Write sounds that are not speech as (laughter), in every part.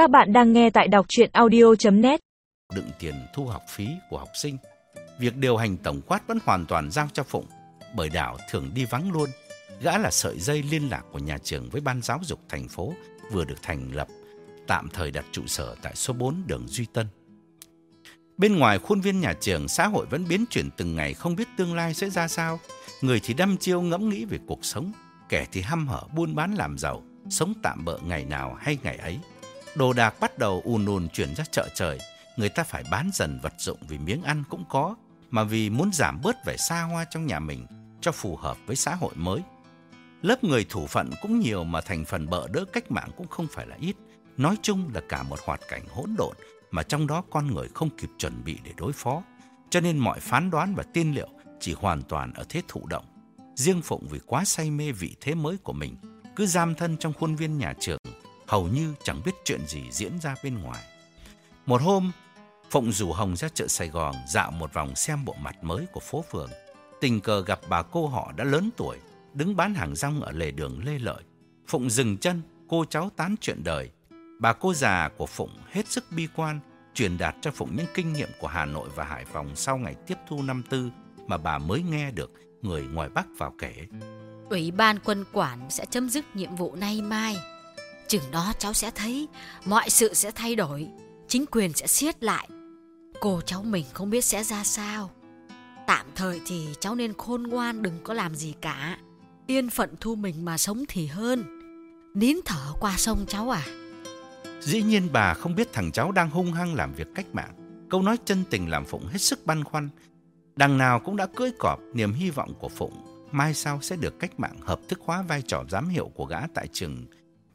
Các bạn đang nghe tại đọc chuyện audio.net Đựng tiền thu học phí của học sinh. Việc điều hành tổng quát vẫn hoàn toàn giao cho Phụng, bởi Đảo thường đi vắng luôn. Gã là sợi dây liên lạc của nhà trường với ban giáo dục thành phố vừa được thành lập, tạm thời đặt trụ sở tại số 4 đường Duy Tân. Bên ngoài khuôn viên nhà trường, xã hội vẫn biến chuyển từng ngày không biết tương lai sẽ ra sao. Người thì đăm chiêu ngẫm nghĩ về cuộc sống, kẻ thì hăm hở buôn bán làm giàu, sống tạm bợ ngày nào hay ngày ấy. Đồ đạc bắt đầu ùn ùn chuyển ra chợ trời, người ta phải bán dần vật dụng vì miếng ăn cũng có, mà vì muốn giảm bớt vẻ xa hoa trong nhà mình cho phù hợp với xã hội mới. Lớp người thủ phận cũng nhiều mà thành phần bợ đỡ cách mạng cũng không phải là ít. Nói chung là cả một hoạt cảnh hỗn độn mà trong đó con người không kịp chuẩn bị để đối phó. Cho nên mọi phán đoán và tin liệu chỉ hoàn toàn ở thế thụ động. Riêng Phụng vì quá say mê vị thế mới của mình, cứ giam thân trong khuôn viên nhà trường, hầu như chẳng biết chuyện gì diễn ra bên ngoài. Một hôm, Phụng rủ Hồng ra chợ Sài Gòn dạo một vòng xem bộ mặt mới của phố phường. Tình cờ gặp bà cô họ đã lớn tuổi, đứng bán hàng rong ở lề đường Lê Lợi. Phụng dừng chân, cô cháu tán chuyện đời. Bà cô già của Phụng hết sức bi quan, truyền đạt cho Phụng những kinh nghiệm của Hà Nội và Hải Phòng sau ngày tiếp thu năm tư mà bà mới nghe được người ngoài Bắc vào kể. Ủy ban quân quản sẽ chấm dứt nhiệm vụ nay mai. Chừng đó cháu sẽ thấy mọi sự sẽ thay đổi, chính quyền sẽ siết lại. Cô cháu mình không biết sẽ ra sao. Tạm thời thì cháu nên khôn ngoan đừng có làm gì cả. Yên phận thu mình mà sống thì hơn. Nín thở qua sông cháu à. Dĩ nhiên bà không biết thằng cháu đang hung hăng làm việc cách mạng. Câu nói chân tình làm Phụng hết sức băn khoăn. Đằng nào cũng đã cưỡi cọp niềm hy vọng của Phụng. Mai sau sẽ được cách mạng hợp thức hóa vai trò giám hiệu của gã tại trường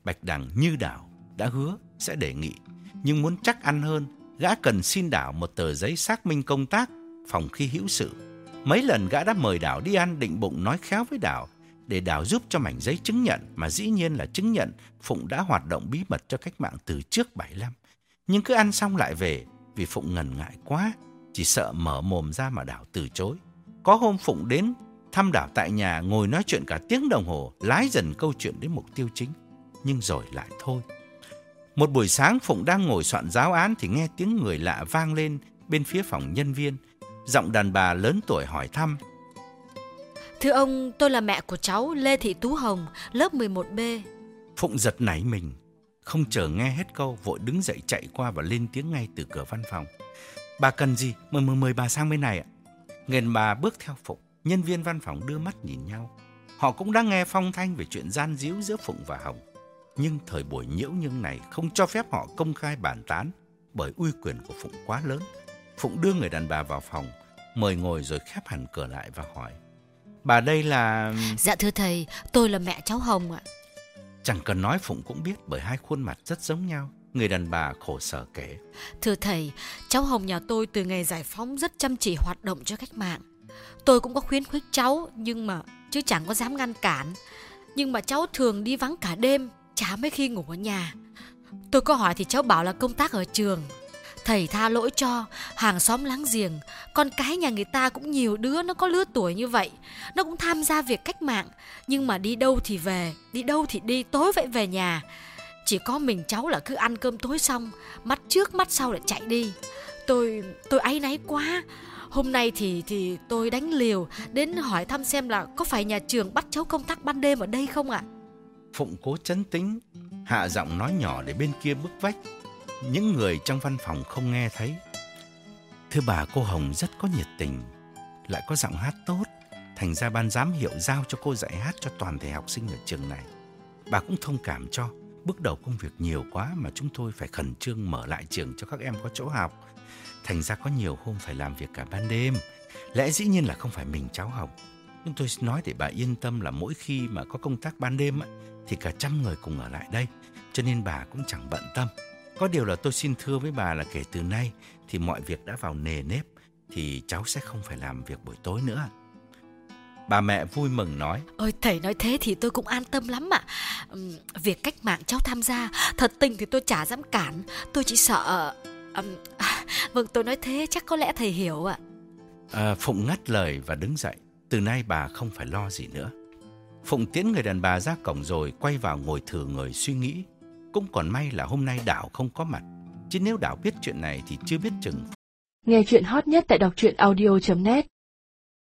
Bạch Đằng như đảo đã hứa sẽ đề nghị. Nhưng muốn chắc ăn hơn, gã cần xin đảo một tờ giấy xác minh công tác phòng khi hữu sự. Mấy lần gã đã mời đảo đi ăn định bụng nói khéo với đảo để đảo giúp cho mảnh giấy chứng nhận mà dĩ nhiên là chứng nhận Phụng đã hoạt động bí mật cho cách mạng từ trước 75. Nhưng cứ ăn xong lại về vì Phụng ngần ngại quá, chỉ sợ mở mồm ra mà đảo từ chối. Có hôm Phụng đến thăm đảo tại nhà ngồi nói chuyện cả tiếng đồng hồ, lái dần câu chuyện đến mục tiêu chính, nhưng rồi lại thôi. Một buổi sáng Phụng đang ngồi soạn giáo án thì nghe tiếng người lạ vang lên bên phía phòng nhân viên. Giọng đàn bà lớn tuổi hỏi thăm. Thưa ông, tôi là mẹ của cháu Lê Thị Tú Hồng, lớp 11B. Phụng giật nảy mình, không chờ nghe hết câu, vội đứng dậy chạy qua và lên tiếng ngay từ cửa văn phòng. Bà cần gì? Mời mời mời bà sang bên này ạ. Ngền bà bước theo Phụng, nhân viên văn phòng đưa mắt nhìn nhau. Họ cũng đã nghe phong thanh về chuyện gian díu giữa Phụng và Hồng. Nhưng thời buổi nhiễu nhưng này không cho phép họ công khai bàn tán bởi uy quyền của Phụng quá lớn. Phụng đưa người đàn bà vào phòng, mời ngồi rồi khép hẳn cửa lại và hỏi. Bà đây là... Dạ thưa thầy, tôi là mẹ cháu Hồng ạ. Chẳng cần nói Phụng cũng biết bởi hai khuôn mặt rất giống nhau. Người đàn bà khổ sở kể. Thưa thầy, cháu Hồng nhà tôi từ ngày giải phóng rất chăm chỉ hoạt động cho cách mạng. Tôi cũng có khuyến khích cháu, nhưng mà chứ chẳng có dám ngăn cản. Nhưng mà cháu thường đi vắng cả đêm, chả mấy khi ngủ ở nhà. Tôi có hỏi thì cháu bảo là công tác ở trường. Thầy tha lỗi cho, hàng xóm láng giềng, con cái nhà người ta cũng nhiều đứa nó có lứa tuổi như vậy. Nó cũng tham gia việc cách mạng, nhưng mà đi đâu thì về, đi đâu thì đi, tối vậy về nhà. Chỉ có mình cháu là cứ ăn cơm tối xong, mắt trước mắt sau lại chạy đi. Tôi, tôi áy náy quá. Hôm nay thì thì tôi đánh liều đến hỏi thăm xem là có phải nhà trường bắt cháu công tác ban đêm ở đây không ạ? Phụng cố chấn tĩnh, hạ giọng nói nhỏ để bên kia bức vách. Những người trong văn phòng không nghe thấy. Thưa bà, cô Hồng rất có nhiệt tình, lại có giọng hát tốt. Thành ra ban giám hiệu giao cho cô dạy hát cho toàn thể học sinh ở trường này. Bà cũng thông cảm cho, bước đầu công việc nhiều quá mà chúng tôi phải khẩn trương mở lại trường cho các em có chỗ học. Thành ra có nhiều hôm phải làm việc cả ban đêm. Lẽ dĩ nhiên là không phải mình cháu Hồng. Nhưng tôi nói để bà yên tâm là mỗi khi mà có công tác ban đêm ấy, thì cả trăm người cùng ở lại đây. Cho nên bà cũng chẳng bận tâm. Có điều là tôi xin thưa với bà là kể từ nay thì mọi việc đã vào nề nếp thì cháu sẽ không phải làm việc buổi tối nữa. Bà mẹ vui mừng nói Ôi thầy nói thế thì tôi cũng an tâm lắm ạ Việc cách mạng cháu tham gia Thật tình thì tôi chả dám cản Tôi chỉ sợ à, (laughs) Vâng tôi nói thế chắc có lẽ thầy hiểu ạ à, Phụng ngắt lời và đứng dậy Từ nay bà không phải lo gì nữa Phụng tiến người đàn bà ra cổng rồi Quay vào ngồi thử người suy nghĩ. Cũng còn may là hôm nay Đảo không có mặt, chứ nếu Đảo biết chuyện này thì chưa biết chừng. Nghe chuyện hot nhất tại đọc truyện audio.net